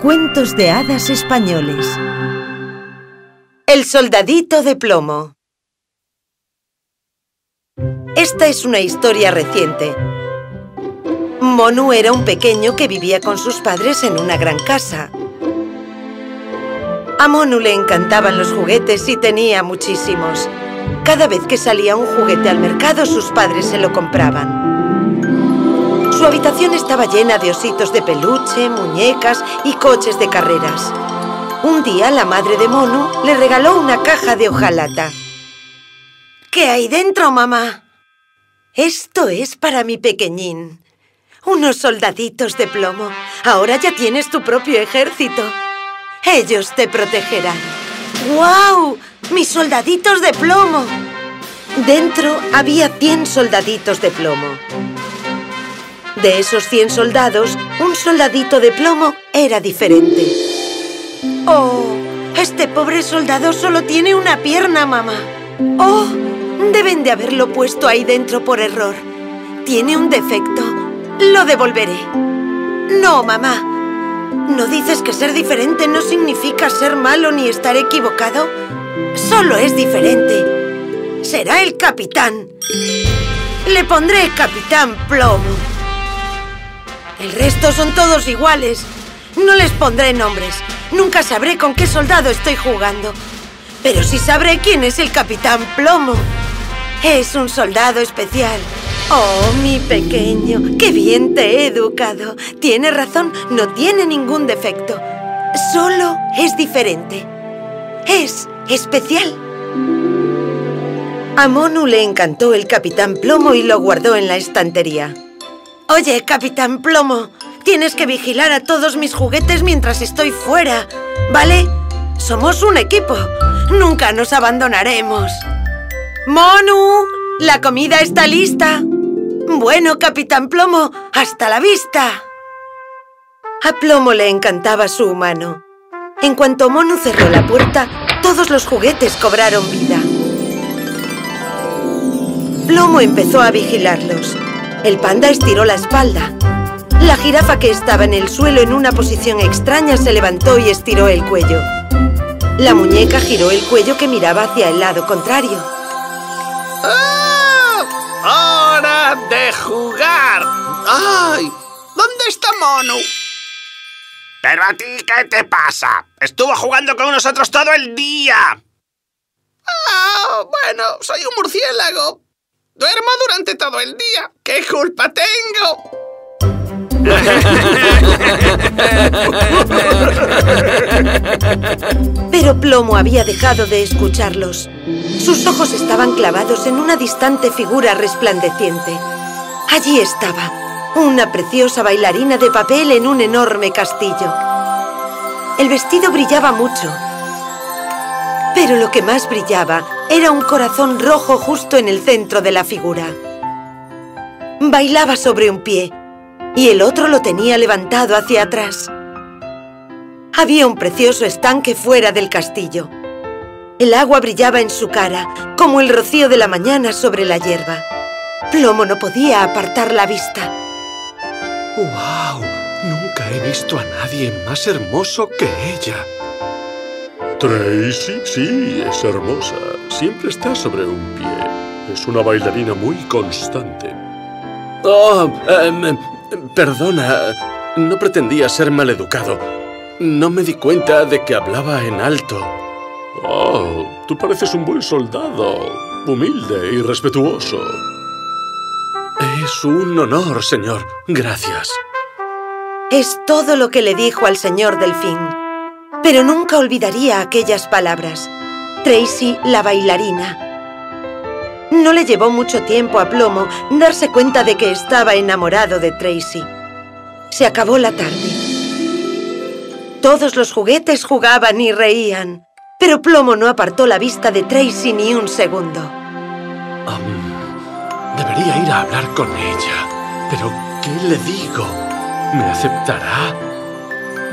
Cuentos de hadas españoles El soldadito de plomo Esta es una historia reciente. Monu era un pequeño que vivía con sus padres en una gran casa. A Monu le encantaban los juguetes y tenía muchísimos. Cada vez que salía un juguete al mercado, sus padres se lo compraban. Su habitación estaba llena de ositos de peluche, muñecas y coches de carreras. Un día la madre de Monu le regaló una caja de hojalata. ¿Qué hay dentro, mamá? Esto es para mi pequeñín. Unos soldaditos de plomo. Ahora ya tienes tu propio ejército. Ellos te protegerán. ¡Guau! ¡Mis soldaditos de plomo! Dentro había 100 soldaditos de plomo. De esos 100 soldados, un soldadito de plomo era diferente. ¡Oh! Este pobre soldado solo tiene una pierna, mamá. ¡Oh! Deben de haberlo puesto ahí dentro por error. Tiene un defecto. Lo devolveré. No, mamá. ¿No dices que ser diferente no significa ser malo ni estar equivocado? Solo es diferente. Será el capitán. Le pondré Capitán Plomo. El resto son todos iguales. No les pondré nombres. Nunca sabré con qué soldado estoy jugando. Pero sí sabré quién es el Capitán Plomo. Es un soldado especial. Oh, mi pequeño, qué bien te he educado. Tiene razón, no tiene ningún defecto. Solo es diferente. Es especial. A Monu le encantó el Capitán Plomo y lo guardó en la estantería. Oye, Capitán Plomo, tienes que vigilar a todos mis juguetes mientras estoy fuera, ¿vale? Somos un equipo. Nunca nos abandonaremos. ¡Monu! ¡La comida está lista! Bueno, Capitán Plomo, hasta la vista. A Plomo le encantaba su humano. En cuanto Monu cerró la puerta, todos los juguetes cobraron vida. Plomo empezó a vigilarlos. El panda estiró la espalda. La jirafa que estaba en el suelo en una posición extraña se levantó y estiró el cuello. La muñeca giró el cuello que miraba hacia el lado contrario. ¡Ah! ¡Hora de jugar! ¡Ay! ¿Dónde está Mono? ¿Pero a ti qué te pasa? Estuvo jugando con nosotros todo el día. Ah, bueno, soy un murciélago. Duermo durante todo el día. ¿Qué culpa tengo? Pero Plomo había dejado de escucharlos. Sus ojos estaban clavados en una distante figura resplandeciente. Allí estaba, una preciosa bailarina de papel en un enorme castillo. El vestido brillaba mucho, pero lo que más brillaba era un corazón rojo justo en el centro de la figura. Bailaba sobre un pie y el otro lo tenía levantado hacia atrás. Había un precioso estanque fuera del castillo. El agua brillaba en su cara, como el rocío de la mañana sobre la hierba. Plomo no podía apartar la vista. ¡Wow! Nunca he visto a nadie más hermoso que ella. Tracy, sí, es hermosa. Siempre está sobre un pie. Es una bailarina muy constante. Oh, em, perdona. No pretendía ser maleducado. No me di cuenta de que hablaba en alto. Oh, tú pareces un buen soldado. Humilde y respetuoso. Es un honor, señor. Gracias. Es todo lo que le dijo al señor Delfín. Pero nunca olvidaría aquellas palabras. Tracy, la bailarina. No le llevó mucho tiempo a Plomo darse cuenta de que estaba enamorado de Tracy. Se acabó la tarde. Todos los juguetes jugaban y reían, pero Plomo no apartó la vista de Tracy ni un segundo. Debería ir a hablar con ella. Pero, ¿qué le digo? ¿Me aceptará?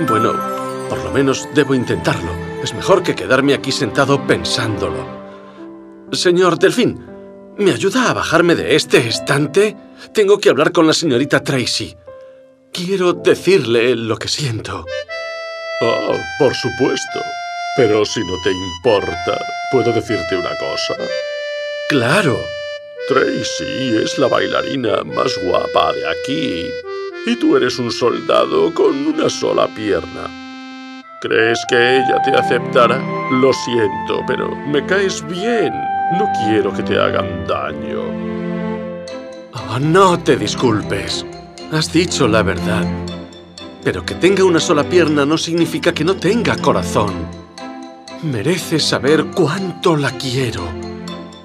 Bueno, por lo menos debo intentarlo. Es mejor que quedarme aquí sentado pensándolo. Señor Delfín, ¿me ayuda a bajarme de este estante? Tengo que hablar con la señorita Tracy. quiero decirle lo que siento. Ah, por supuesto. Pero si no te importa, ¿puedo decirte una cosa? Claro. Tracy es la bailarina más guapa de aquí. Y tú eres un soldado con una sola pierna. ¿Crees que ella te aceptará? Lo siento, pero me caes bien. No quiero que te hagan daño. Oh, no te disculpes. Has dicho la verdad. Pero que tenga una sola pierna no significa que no tenga corazón. Mereces saber cuánto la quiero.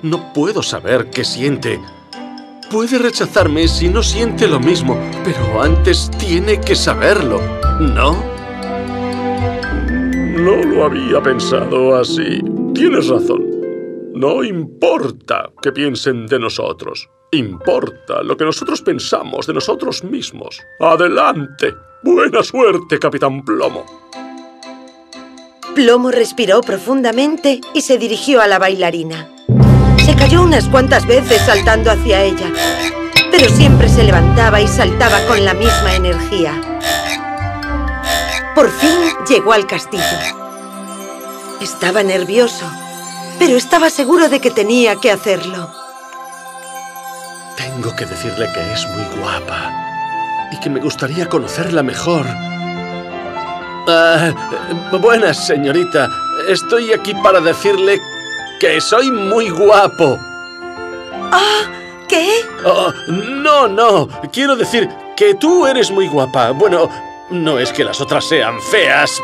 No puedo saber qué siente. Puede rechazarme si no siente lo mismo, pero antes tiene que saberlo, ¿no? No lo había pensado así. Tienes razón. No importa que piensen de nosotros. Importa lo que nosotros pensamos de nosotros mismos. ¡Adelante! ¡Buena suerte, Capitán Plomo! Plomo respiró profundamente y se dirigió a la bailarina. Se cayó unas cuantas veces saltando hacia ella, pero siempre se levantaba y saltaba con la misma energía. Por fin llegó al castillo. Estaba nervioso, pero estaba seguro de que tenía que hacerlo. Tengo que decirle que es muy guapa y que me gustaría conocerla mejor. Ah, buenas, señorita. Estoy aquí para decirle que soy muy guapo. ¿Ah? ¿Qué? Oh, no, no. Quiero decir que tú eres muy guapa. Bueno, no es que las otras sean feas,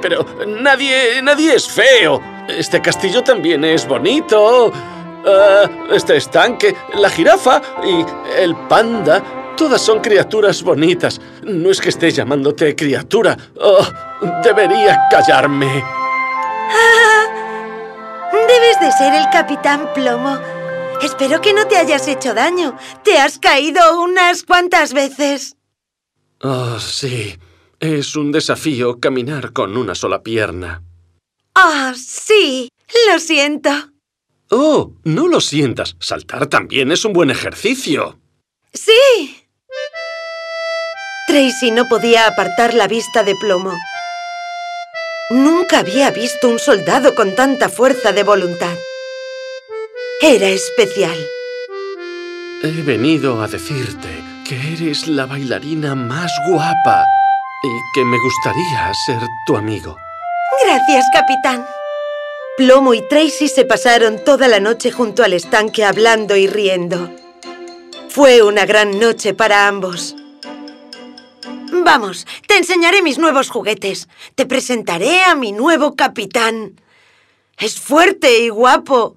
pero nadie, nadie es feo. Este castillo también es bonito. Uh, este estanque, la jirafa y el panda, todas son criaturas bonitas. No es que esté llamándote criatura. Oh, debería callarme. Ah, debes de ser el capitán Plomo. Espero que no te hayas hecho daño. Te has caído unas cuantas veces. Oh, sí. Es un desafío caminar con una sola pierna. Ah, oh, sí. Lo siento. Oh, no lo sientas. Saltar también es un buen ejercicio. ¡Sí! Tracy no podía apartar la vista de plomo. Nunca había visto un soldado con tanta fuerza de voluntad. Era especial. He venido a decirte que eres la bailarina más guapa y que me gustaría ser tu amigo. Gracias, capitán. Plomo y Tracy se pasaron toda la noche junto al estanque hablando y riendo. Fue una gran noche para ambos. Vamos, te enseñaré mis nuevos juguetes. Te presentaré a mi nuevo capitán. Es fuerte y guapo.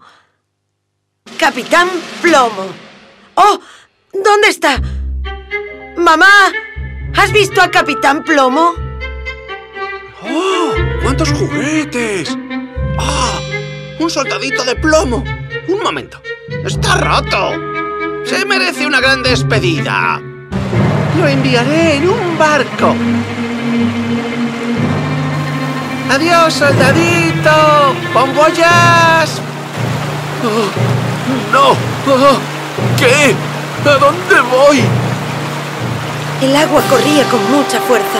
Capitán Plomo. ¡Oh! ¿Dónde está? ¡Mamá! ¿Has visto a Capitán Plomo? ¡Oh! ¡Cuántos juguetes! ¡Ah! ¡Un soldadito de plomo! Un momento. ¡Está roto! ¡Se merece una gran despedida! Lo enviaré en un barco. ¡Adiós, soldadito! ¡Bon voyage! Oh, ¡No! Oh, ¿Qué? ¿A dónde voy? El agua corría con mucha fuerza.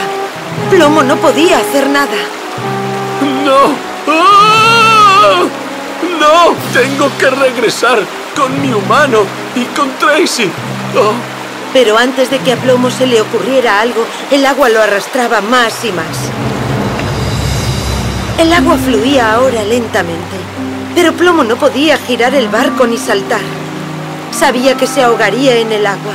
Plomo no podía hacer nada. ¡No! ¡Oh! ¡No! Tengo que regresar con mi humano y con Tracy. Oh. Pero antes de que a Plomo se le ocurriera algo, el agua lo arrastraba más y más. El agua fluía ahora lentamente, pero Plomo no podía girar el barco ni saltar. Sabía que se ahogaría en el agua.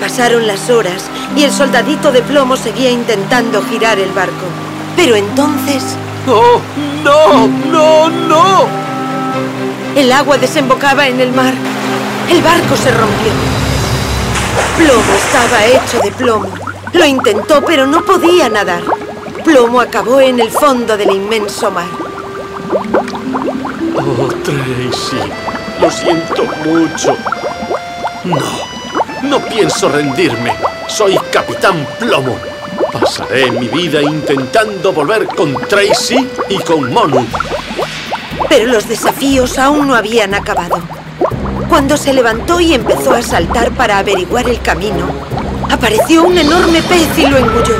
Pasaron las horas y el soldadito de plomo seguía intentando girar el barco. Pero entonces... ¡Oh, no! ¡No, no! El agua desembocaba en el mar. El barco se rompió. Plomo estaba hecho de plomo. Lo intentó, pero no podía nadar. Plomo acabó en el fondo del inmenso mar. Oh, Tracy, lo siento mucho. No. No pienso rendirme. Soy Capitán Plomo. Pasaré mi vida intentando volver con Tracy y con Monu. Pero los desafíos aún no habían acabado. Cuando se levantó y empezó a saltar para averiguar el camino, apareció un enorme pez y lo engulló.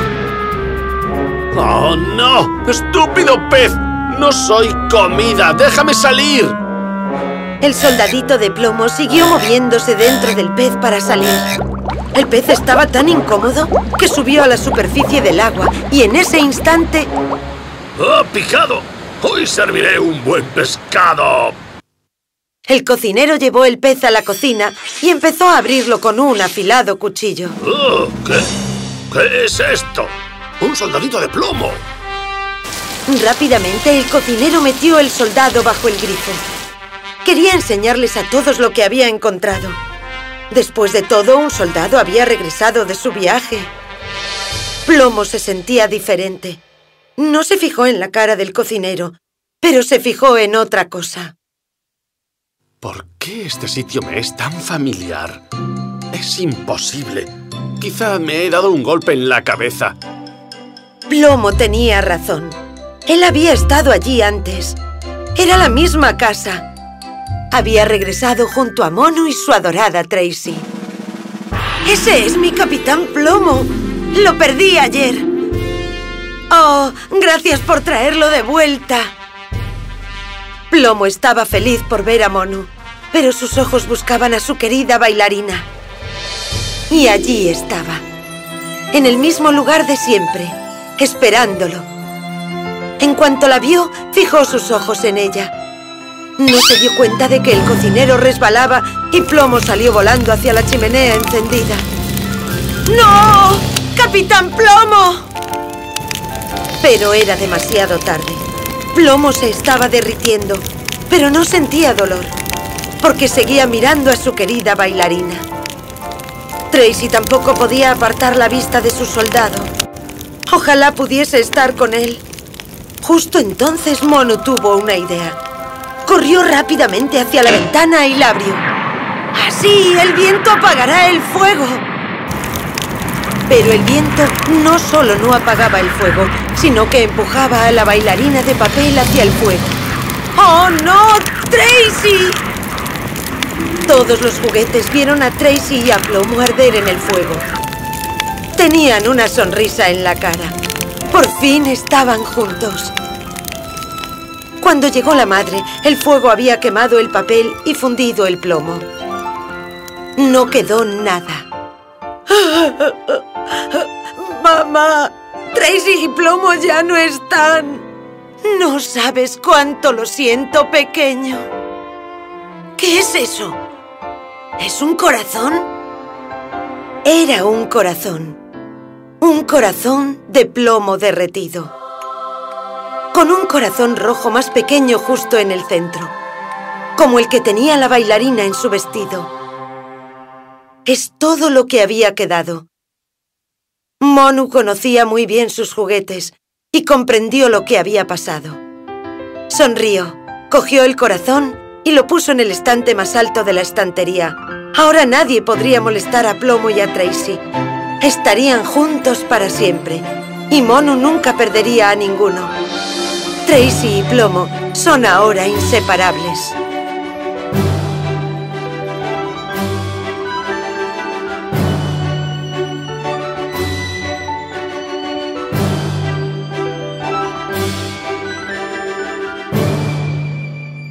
¡Oh, no! ¡Estúpido pez! ¡No soy comida! ¡Déjame salir! El soldadito de plomo siguió moviéndose dentro del pez para salir. El pez estaba tan incómodo que subió a la superficie del agua y en ese instante... ¡Oh, picado! Hoy serviré un buen pescado. El cocinero llevó el pez a la cocina y empezó a abrirlo con un afilado cuchillo. Oh, ¿qué? ¿Qué es esto? ¡Un soldadito de plomo! Rápidamente el cocinero metió el soldado bajo el grifo. Quería enseñarles a todos lo que había encontrado. Después de todo, un soldado había regresado de su viaje. Plomo se sentía diferente. No se fijó en la cara del cocinero, pero se fijó en otra cosa. ¿Por qué este sitio me es tan familiar? Es imposible. Quizá me he dado un golpe en la cabeza. Plomo tenía razón. Él había estado allí antes. Era la misma casa. Había regresado junto a Mono y su adorada Tracy. ¡Ese es mi Capitán Plomo! ¡Lo perdí ayer! ¡Oh, gracias por traerlo de vuelta! Plomo estaba feliz por ver a Monu, pero sus ojos buscaban a su querida bailarina. Y allí estaba, en el mismo lugar de siempre, esperándolo. En cuanto la vio, fijó sus ojos en ella. No se dio cuenta de que el cocinero resbalaba y Plomo salió volando hacia la chimenea encendida. ¡No! ¡Capitán Plomo! Pero era demasiado tarde. Plomo se estaba derritiendo, pero no sentía dolor, porque seguía mirando a su querida bailarina. Tracy tampoco podía apartar la vista de su soldado. Ojalá pudiese estar con él. Justo entonces Mono tuvo una idea. Corrió rápidamente hacia la ventana y la abrió. ¡Así el viento apagará el fuego! Pero el viento no solo no apagaba el fuego, sino que empujaba a la bailarina de papel hacia el fuego. ¡Oh, no! ¡Tracy! Todos los juguetes vieron a Tracy y a Plomo arder en el fuego. Tenían una sonrisa en la cara. Por fin estaban juntos. Cuando llegó la madre, el fuego había quemado el papel y fundido el plomo. No quedó nada. ¡Mamá! Tracy y Plomo ya no están. No sabes cuánto lo siento, pequeño. ¿Qué es eso? ¿Es un corazón? Era un corazón. Un corazón de plomo derretido. Con un corazón rojo más pequeño justo en el centro. Como el que tenía la bailarina en su vestido. Es todo lo que había quedado. Monu conocía muy bien sus juguetes y comprendió lo que había pasado. Sonrió, cogió el corazón y lo puso en el estante más alto de la estantería. Ahora nadie podría molestar a Plomo y a Tracy. Estarían juntos para siempre y Monu nunca perdería a ninguno. Tracy y Plomo son ahora inseparables.